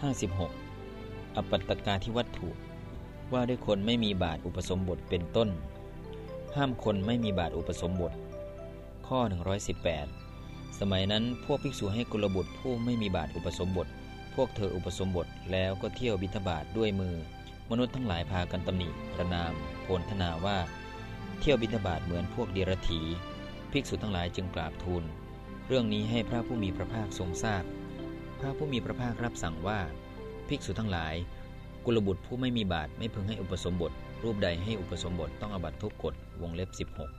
56. อปัตตกาที่วัตถุ ว่าด้วยคนไม่มีบาทอุปสมบทเป็นต้น ห้ามคนไม่มีบาทอุปสมบท ข้อ 118 สมัยนั้นพวกภิกษุให้กุลบุตรผู้ไม่มีบาทอุปสมบท พวกเธออุปสมบทแล้วก็เที่ยวบิทบาทด้วยมือ มนุษย์ทั้งหลายพากันตำหนิประนาม โพลธนาว่า เที่ยวบิทบาทเหมือนพวกเดียรถีภิกษุทั้งหลายจึงกราบทูล เรื่องนี้ให้พระผู้มีพระภาคทรงทราบ พระผู้มีพระภาครับสั่งว่า ภิกษุทั้งหลาย กุลบุตรผู้ไม่มีบาทไม่พึงให้อุปสมบท รูปใดให้อุปสมบทต้องอบัตทุกกฎวงเล็บ 16